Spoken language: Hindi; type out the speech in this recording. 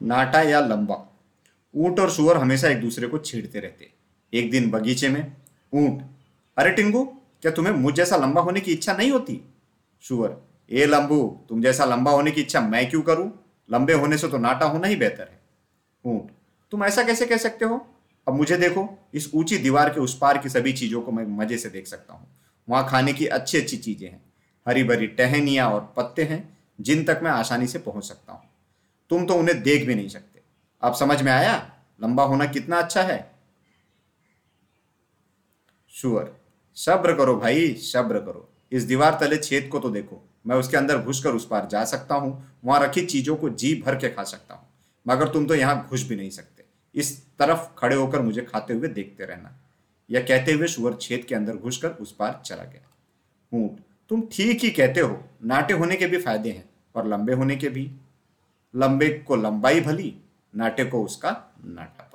नाटा या लंबा। ऊँट और सुअर हमेशा एक दूसरे को छेड़ते रहते एक दिन बगीचे में ऊँट, अरे टिंगू, क्या तुम्हें मुझ जैसा लंबा होने की इच्छा नहीं होती? सुअर, ए लंबू, तुम जैसा लंबा होने की इच्छा मैं क्यों करूँ? लंबे होने से तो नाटा होना ही बेहतर है। ऊँट, तुम ऐसा कैसे कह सकते हो? अब मुझे देखो, इस ऊँची दीवार के उस पार की सभी चीज़ों को मैं मज़े से देख सकता हूँ। वहाँ खाने की अच्छी अच्छी चीज़ें हैं। हरी भरी टहनियाँ और पत्ते हैं, जिन तक मैं आसानी से पहुँच सकता हूँ। तुम तो उन्हें देख भी नहीं सकते। अब समझ में आया? लंबा होना कितना अच्छा है। शुअर सब्र करो भाई, सब्र करो। इस दीवार तले छेद को तो देखो। मैं उसके अंदर घुसकर उस पार जा सकता हूँ, वहाँ रखी चीज़ों को जी भर के खा सकता हूँ। मगर तुम तो यहाँ घुस भी नहीं सकते। इस तरफ़ खड़े होकर मुझे खाते हुए देखते रहना। यह कहते हुए शुअर छेद के अंदर घुसकर उस पार चला गया। ऊँट, तुम ठीक ही कहते हो। नाटे होने के भी फ़ायदे हैं और लंबे होने के भी। लंबे को लंबाई भली नाटे को उसका नाटा